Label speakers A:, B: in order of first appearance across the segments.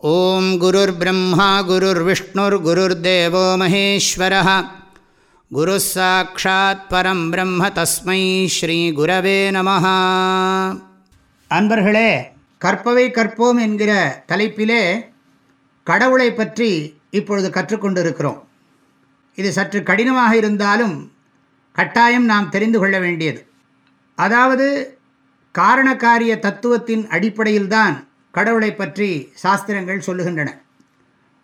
A: ஓம் குருர் பிரம்மா குருர் விஷ்ணுர் குருர் தேவோ மகேஸ்வரः குரு சாட்சாத் பரம் பிரம்ம தஸ்மை ஸ்ரீ குரவே நம அன்பர்களே கற்பவை கற்போம் என்கிற தலைப்பிலே கடவுளை பற்றி இப்பொழுது கற்றுக்கொண்டிருக்கிறோம். இது சற்று கடினமாக இருந்தாலும் கட்டாயம் நாம் தெரிந்து கொள்ள வேண்டியது. அதாவது காரணக்காரிய தத்துவத்தின் அடிப்படையில்தான் கடவுளை பற்றி சாஸ்திரங்கள் சொல்லுகின்றன.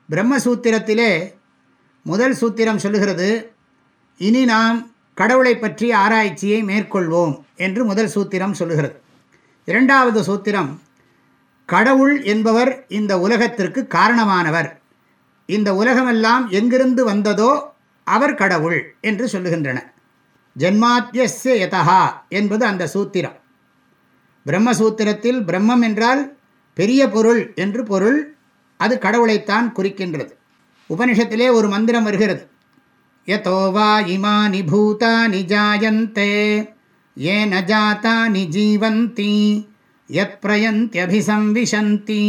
A: பிரம்மசூத்திரத்திலே முதல் சூத்திரம் சொல்லுகிறது இனி நாம் கடவுளை பற்றி ஆராய்ச்சியை மேற்கொள்வோம் என்று முதல் சூத்திரம் சொல்லுகிறது. இரண்டாவது சூத்திரம் கடவுள் என்பவர் இந்த உலகத்திற்கு காரணமானவர். இந்த உலகமெல்லாம் எங்கிருந்து வந்ததோ அவர் கடவுள் என்று சொல்லுகின்றன. ஜென்மாத்தியஸ்ய யதா என்பது அந்த சூத்திரம். பிரம்மசூத்திரத்தில் பிரம்மம் என்றால் பெரிய பொருள் என்று பொருள் அது கடவுளைத்தான் குறிக்கின்றது. உபனிஷத்திலே ஒரு மந்திரம் வருகிறது. யதோவா இமானி பூதானி ஜாயந்தே ஏ நஜாத்தானி ஜீவந்தி யத் பிரயந்தியபிசம்விசந்தி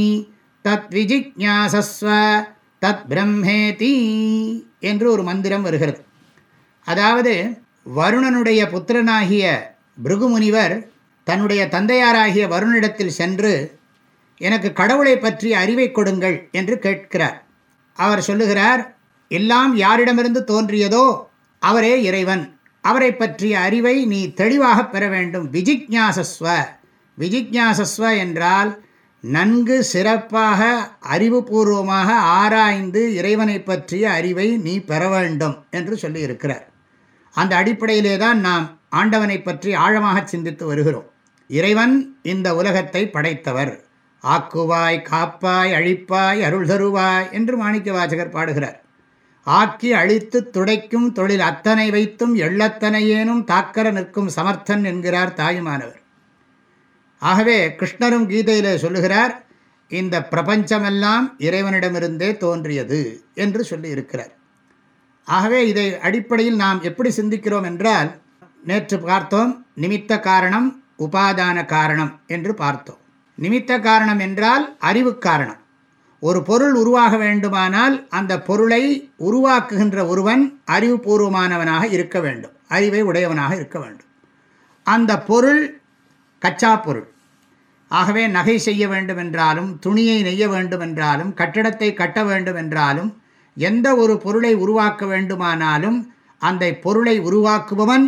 A: தத் விஜிக்யாசஸ்வ தத் பிரம்மேதி என்று ஒரு மந்திரம் வருகிறது. அதாவது வருணனுடைய புத்திரனாகிய பிருகுமுனிவர் தன்னுடைய தந்தையாராகிய வருணிடத்தில் சென்று எனக்கு கடவுளை பற்றிய அறிவை கொடுங்கள் என்று கேட்கிறார். அவர் சொல்லுகிறார் எல்லாம் யாரிடமிருந்து தோன்றியதோ அவரே இறைவன். அவரை பற்றிய அறிவை நீ தெளிவாக பெற வேண்டும். விஜிக்ஞாசஸ்வ. விஜிக்ஞாசஸ்வ என்றால் நன்கு சிறப்பாக அறிவுபூர்வமாக ஆராய்ந்து இறைவனை பற்றிய அறிவை நீ பெற வேண்டும் என்று சொல்லியிருக்கிறார். அந்த அடிப்படையிலே தான் நாம் ஆண்டவனை பற்றி ஆழமாக சிந்தித்து வருகிறோம். இறைவன் இந்த உலகத்தை படைத்தவர். ஆக்குவாய் காப்பாய் அழிப்பாய் அருள் தருவாய் என்று மாணிக்க வாசகர் பாடுகிறார். ஆக்கி அழித்து துடைக்கும் தொழில் அத்தனை வைத்தும் எள்ளத்தனையேனும் தாக்கர நிற்கும் சமர்த்தன் என்கிறார் தாயுமானவர். ஆகவே கிருஷ்ணரும் கீதையிலே சொல்லுகிறார் இந்த பிரபஞ்சமெல்லாம் இறைவனிடமிருந்தே தோன்றியது என்று சொல்லியிருக்கிறார் ஆகவே இதை அடிப்படையில் நாம் எப்படி சிந்திக்கிறோம் என்றால் நேற்று பார்த்தோம் நிமித்த காரணம் உபாதான காரணம் என்று பார்த்தோம். நிமித்த காரணம் என்றால் அறிவு காரணம். ஒரு பொருள் உருவாக வேண்டுமானால் அந்த பொருளை உருவாக்குகின்ற ஒருவன் அறிவுபூர்வமானவனாக இருக்க வேண்டும். அறிவை உடையவனாக இருக்க வேண்டும். அந்த பொருள் கச்சா பொருள். ஆகவே நகை செய்ய வேண்டும் என்றாலும் துணியை நெய்ய வேண்டும் என்றாலும் கட்டிடத்தை கட்ட வேண்டும் என்றாலும் எந்த ஒரு பொருளை உருவாக்க வேண்டுமானாலும் அந்த பொருளை உருவாக்குபவன்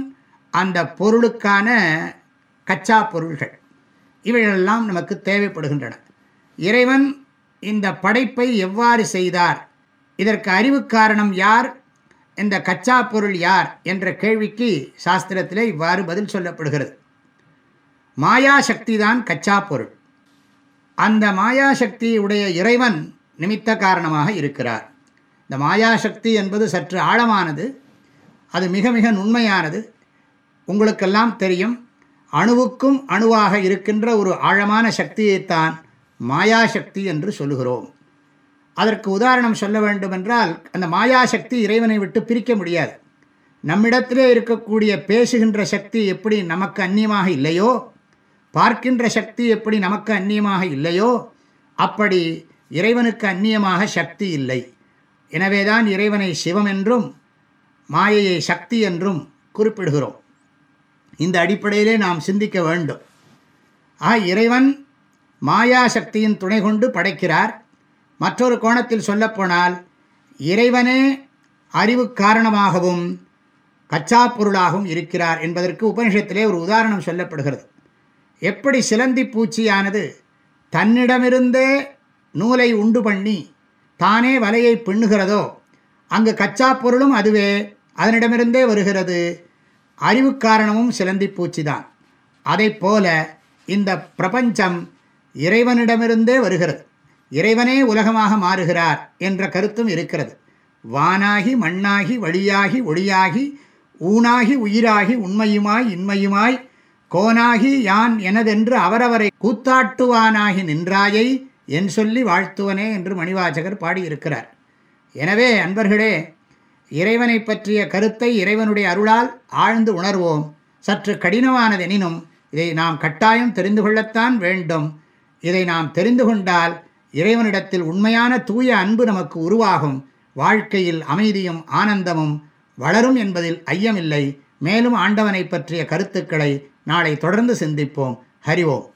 A: அந்த பொருளுக்கான கச்சா பொருள்கள். இவைகளெல்லாம் நமக்கு தேவைப்படுகின்றன. இறைவன் இந்த படைப்பை எவ்வாறு செய்தார்? இதற்கு அறிவு காரணம் யார்? இந்த கச்சா பொருள் யார்? என்ற கேள்விக்கு சாஸ்திரத்தில் இவ்வாறு பதில் சொல்லப்படுகிறது. மாயாசக்தி தான் கச்சா பொருள். அந்த மாயாசக்தியுடைய இறைவன் நிமித்த காரணமாக இருக்கிறார். இந்த மாயாசக்தி என்பது சற்று ஆழமானது. அது மிக மிக நுண்மையானது. உங்களுக்கெல்லாம் தெரியும். அணுவுக்கும் அணுவாக இருக்கின்ற ஒரு ஆழமான சக்தியைத்தான் மாயாசக்தி என்று சொல்லுகிறோம். அதற்கு உதாரணம் சொல்ல வேண்டுமென்றால் அந்த மாயாசக்தி இறைவனை விட்டு பிரிக்க முடியாது. நம்மிடத்திலே இருக்கக்கூடிய பேசுகின்ற சக்தி எப்படி நமக்கு அந்நியமாக இல்லையோ பார்க்கின்ற சக்தி எப்படி நமக்கு அந்நியமாக இல்லையோ அப்படி இறைவனுக்கு அந்நியமாக சக்தி இல்லை. எனவேதான் இறைவனை சிவம் என்றும் மாயையை சக்தி என்றும் குறிப்பிடுகிறோம். இந்த அடிப்படையிலே நாம் சிந்திக்க வேண்டும். ஆ இறைவன் மாயா சக்தியின் துணை கொண்டு படைக்கிறார். மற்றொரு கோணத்தில் சொல்லப்போனால் இறைவனே அறிவு காரணமாகவும் கச்சா பொருளாகவும் இருக்கிறார் என்பதற்கு உபனிஷத்திலே ஒரு உதாரணம் சொல்லப்படுகிறது. எப்படி சிலந்தி பூச்சியானது தன்னிடமிருந்தே நூலை உண்டு பண்ணி தானே வலையை பின்னுகிறதோ அங்கு கச்சா பொருளும் அதுவே அதனிடமிருந்தே வருகிறது. அறிவு காரணமும் சிலந்தி பூச்சி தான் அதை போல இந்த பிரபஞ்சம் இறைவனிடமிருந்தே வருகிறது. இறைவனே உலகமாக மாறுகிறார் என்ற கருத்தும் இருக்கிறது. வானாகி மண்ணாகி வழியாகி ஒளியாகி ஊனாகி உயிராகி உண்மையுமாய் இன்மையுமாய் கோனாகி யான் எனதென்று அவரவரை கூத்தாட்டுவானாகி நின்றாயை என் சொல்லி வாழ்த்துவனே என்று மணிவாசகர் பாடியிருக்கிறார். எனவே அன்பர்களே இறைவனை பற்றிய கருத்தை இறைவனுடைய அருளால் ஆழ்ந்து உணர்வோம். சற்று கடினமானதெனினும் இதை நாம் கட்டாயம் தெரிந்து கொள்ளத்தான் வேண்டும். இதை நாம் தெரிந்து கொண்டால் இறைவனிடத்தில் உண்மையான தூய அன்பு நமக்கு உருவாகும். வாழ்க்கையில் அமைதியும் ஆனந்தமும் வளரும் என்பதில் ஐயமில்லை. மேலும் ஆண்டவனை பற்றிய கருத்துக்களை நாளை தொடர்ந்து சிந்திப்போம். ஹரிவோம்